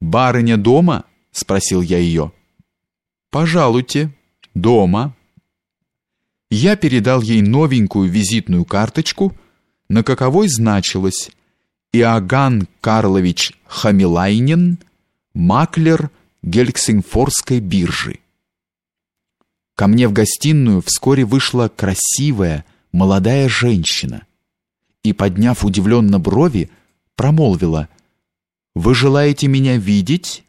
Барыня дома? спросил я ее. Пожалуйте, дома. Я передал ей новенькую визитную карточку, на каковой значилось Иоганн Карлович Хамилайнин, маклер Гельсингфорской биржи. Ко мне в гостиную вскоре вышла красивая, молодая женщина и, подняв удивленно брови, промолвила «Вы желаете меня видеть?»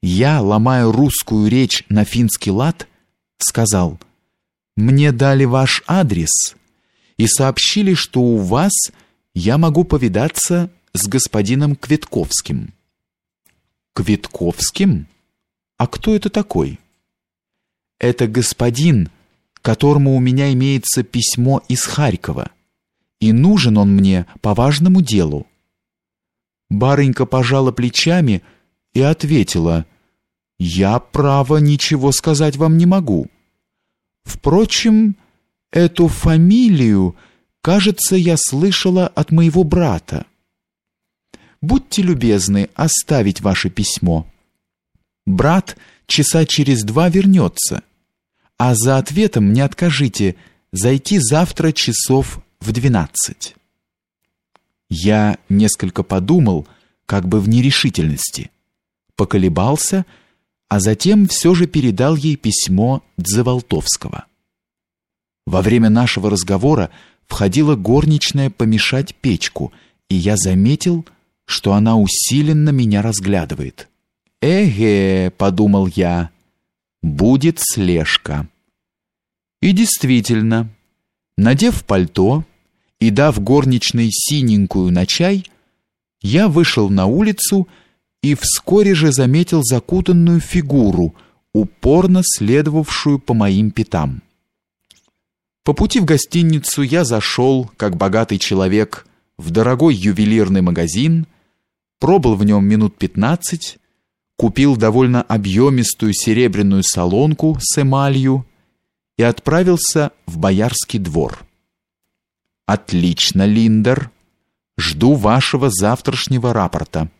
Я, ломая русскую речь на финский лад, сказал «Мне дали ваш адрес и сообщили, что у вас я могу повидаться с господином Квитковским». «Квитковским? А кто это такой?» Это господин, которому у меня имеется письмо из Харькова, и нужен он мне по важному делу. Барынька пожала плечами и ответила: "Я право ничего сказать вам не могу. Впрочем, эту фамилию, кажется, я слышала от моего брата. Будьте любезны оставить ваше письмо. Брат часа через два вернется. А за ответом не откажите зайти завтра часов в двенадцать. Я несколько подумал, как бы в нерешительности, поколебался, а затем все же передал ей письмо Дзеволтовского. Во время нашего разговора входила горничная помешать печку, и я заметил, что она усиленно меня разглядывает. «Эге», — подумал я, — «будет слежка». И действительно, надев пальто и дав горничной синенькую на чай, я вышел на улицу и вскоре же заметил закутанную фигуру, упорно следовавшую по моим пятам. По пути в гостиницу я зашел, как богатый человек, в дорогой ювелирный магазин, пробыл в нем минут пятнадцать, купил довольно объемистую серебряную солонку с эмалью и отправился в Боярский двор. Отлично, Линдер. Жду вашего завтрашнего рапорта.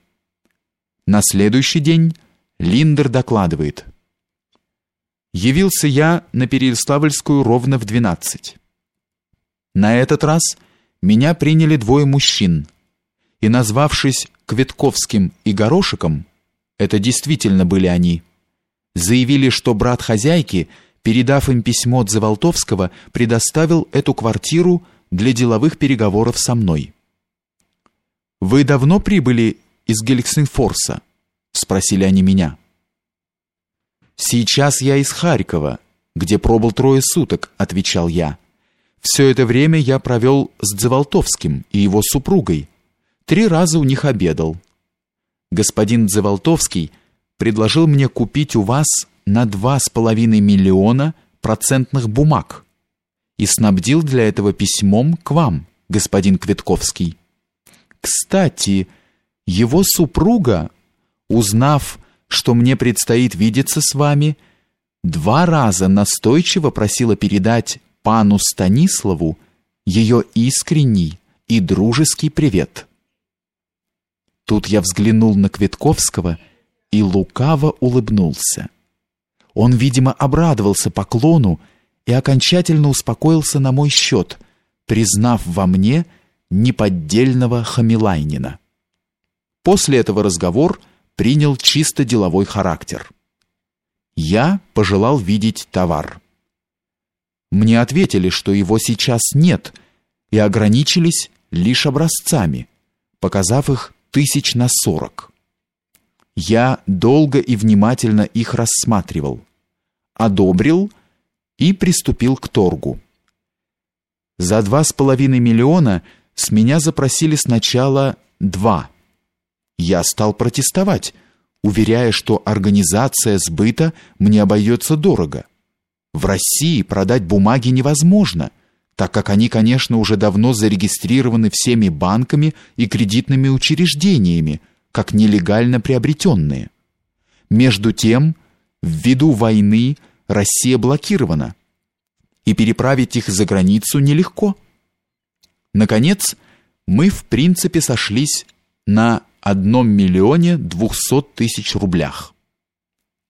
На следующий день Линдер докладывает. Явился я на Переяславльскую ровно в двенадцать. На этот раз меня приняли двое мужчин, и, назвавшись Кветковским и Горошиком, это действительно были они. Заявили, что брат хозяйки, передав им письмо от Заволтовского, предоставил эту квартиру для деловых переговоров со мной. Вы давно прибыли из Гельсингфорса? спросили они меня. Сейчас я из Харькова, где пробыл трое суток, отвечал я. Все это время я провел с Дзеволтовским и его супругой. Три раза у них обедал господин Дзеволтовский предложил мне купить у вас на два с половиной миллиона процентных бумаг и снабдил для этого письмом к вам, господин Квитковский. Кстати, его супруга, узнав, что мне предстоит видеться с вами, два раза настойчиво просила передать пану Станиславу ее искренний и дружеский привет. Тут я взглянул на Квитковского и лукаво улыбнулся. Он, видимо, обрадовался поклону и окончательно успокоился на мой счет, признав во мне неподдельного Хамилайнина. После этого разговор принял чисто деловой характер. Я пожелал видеть товар. Мне ответили, что его сейчас нет, и ограничились лишь образцами, показав их тысяч на сорок. Я долго и внимательно их рассматривал, одобрил и приступил к торгу. За два с половиной миллиона с меня запросили сначала два. Я стал протестовать, уверяя, что организация сбыта мне обойдется дорого. В России продать бумаги невозможно, так как они, конечно, уже давно зарегистрированы всеми банками и кредитными учреждениями, как нелегально приобретенные. Между тем, ввиду войны Россия блокирована, и переправить их за границу нелегко. Наконец, мы в принципе сошлись на одном миллионе двухсот тысяч рублях.